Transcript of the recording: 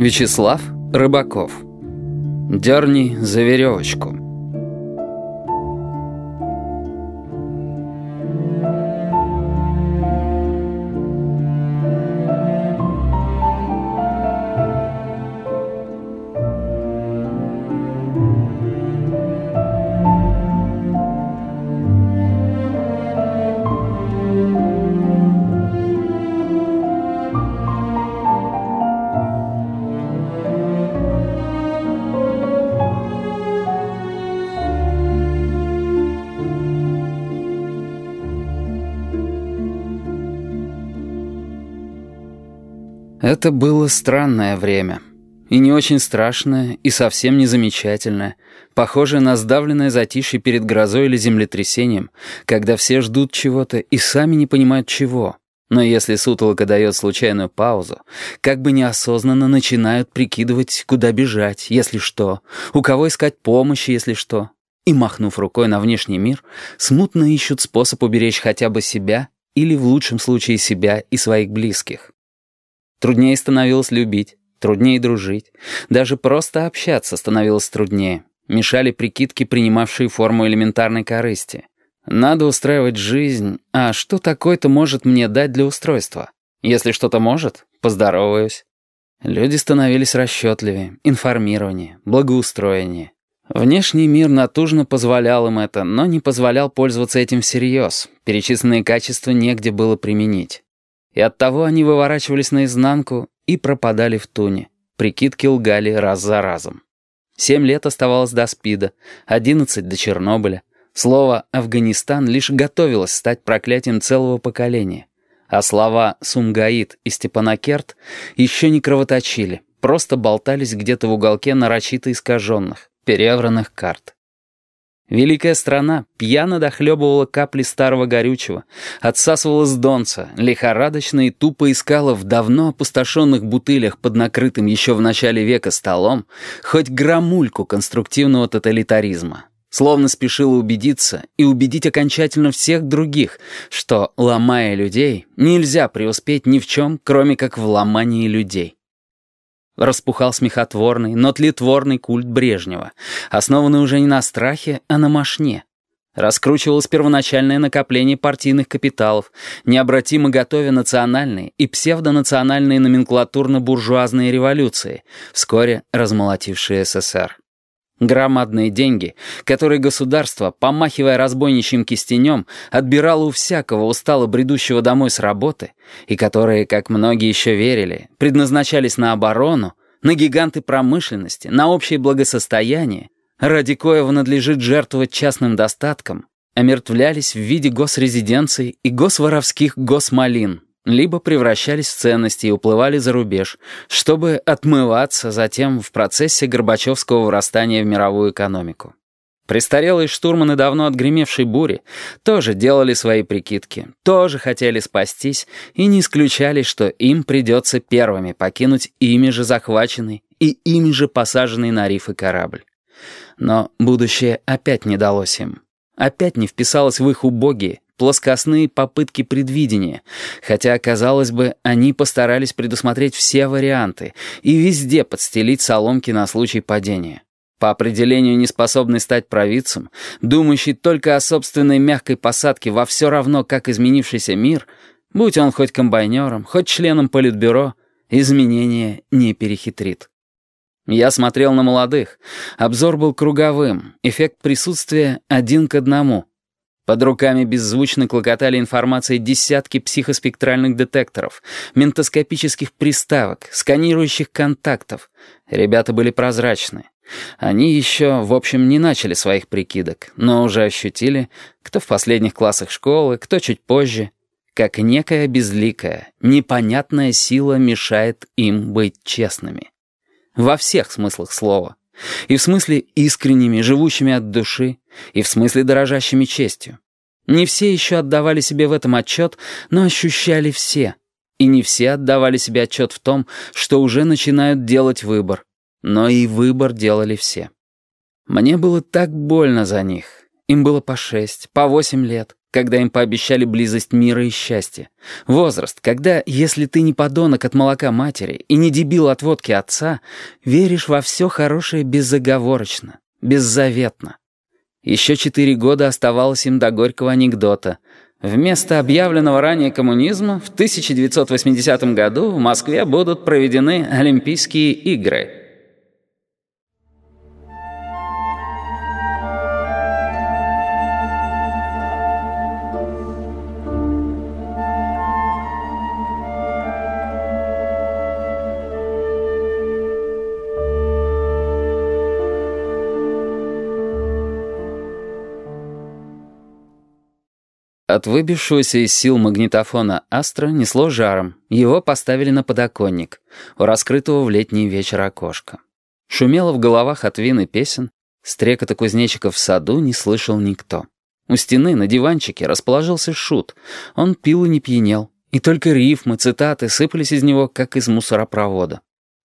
Вячеслав Рыбаков. Дерни за веревочку. Это было странное время. И не очень страшное, и совсем не замечательное, похожее на сдавленное затишье перед грозой или землетрясением, когда все ждут чего-то и сами не понимают чего. Но если сутолока дает случайную паузу, как бы неосознанно начинают прикидывать, куда бежать, если что, у кого искать помощи, если что. И, махнув рукой на внешний мир, смутно ищут способ уберечь хотя бы себя или, в лучшем случае, себя и своих близких. Труднее становилось любить, труднее дружить. Даже просто общаться становилось труднее. Мешали прикидки, принимавшие форму элементарной корысти. Надо устраивать жизнь, а что такое-то может мне дать для устройства? Если что-то может, поздороваюсь. Люди становились расчетливее, информированнее, благоустроеннее. Внешний мир натужно позволял им это, но не позволял пользоваться этим всерьез. Перечисленные качества негде было применить. И оттого они выворачивались наизнанку и пропадали в туне. Прикидки лгали раз за разом. Семь лет оставалось до СПИДа, одиннадцать до Чернобыля. Слово «Афганистан» лишь готовилось стать проклятием целого поколения. А слова «Сумгаит» и «Степанакерт» еще не кровоточили, просто болтались где-то в уголке нарочито искаженных, перевранных карт. Великая страна пьяно дохлебывала капли старого горючего, отсасывала с донца, лихорадочно и тупо искала в давно опустошенных бутылях под накрытым еще в начале века столом хоть грамульку конструктивного тоталитаризма. Словно спешила убедиться и убедить окончательно всех других, что, ломая людей, нельзя преуспеть ни в чем, кроме как в ломании людей. Распухал смехотворный, но тлетворный культ Брежнева, основанный уже не на страхе, а на мошне. Раскручивалось первоначальное накопление партийных капиталов, необратимо готовя национальные и псевдонациональные номенклатурно-буржуазные революции, вскоре размолотившие СССР. Громадные деньги, которые государство, помахивая разбойничьим кистенем, отбирало у всякого устало бредущего домой с работы, и которые, как многие еще верили, предназначались на оборону, на гиганты промышленности, на общее благосостояние, ради коего надлежит жертвовать частным достатком, омертвлялись в виде госрезиденций и госворовских госмалин, либо превращались в ценности и уплывали за рубеж, чтобы отмываться затем в процессе Горбачевского вырастания в мировую экономику. Престарелые штурманы давно отгремевшей бури тоже делали свои прикидки, тоже хотели спастись и не исключали, что им придется первыми покинуть ими же захваченный и ими же посаженный на рифы корабль. Но будущее опять не далось им. Опять не вписалось в их убогие, плоскостные попытки предвидения, хотя, казалось бы, они постарались предусмотреть все варианты и везде подстелить соломки на случай падения. По определению неспособный стать провидцем, думающий только о собственной мягкой посадке во все равно, как изменившийся мир, будь он хоть комбайнером, хоть членом политбюро, изменения не перехитрит. Я смотрел на молодых. Обзор был круговым, эффект присутствия один к одному — под руками беззвучно клокотали информацией десятки психоспектральных детекторов, ментоскопических приставок, сканирующих контактов. Ребята были прозрачны. Они еще, в общем, не начали своих прикидок, но уже ощутили, кто в последних классах школы, кто чуть позже, как некая безликая, непонятная сила мешает им быть честными. Во всех смыслах слова. И в смысле искренними, живущими от души, и в смысле дорожащими честью. Не все еще отдавали себе в этом отчет, но ощущали все. И не все отдавали себе отчет в том, что уже начинают делать выбор. Но и выбор делали все. Мне было так больно за них. Им было по шесть, по восемь лет, когда им пообещали близость мира и счастья. Возраст, когда, если ты не подонок от молока матери и не дебил от водки отца, веришь во все хорошее безоговорочно, беззаветно. Еще четыре года оставалось им до горького анекдота. Вместо объявленного ранее коммунизма в 1980 году в Москве будут проведены Олимпийские игры — От выбившегося из сил магнитофона «Астра» несло жаром. Его поставили на подоконник, у раскрытого в летний вечер окошка. Шумело в головах от вин и песен. Стрекота кузнечиков в саду не слышал никто. У стены на диванчике расположился шут. Он пил и не пьянел. И только рифмы, цитаты сыпались из него, как из мусоропровода.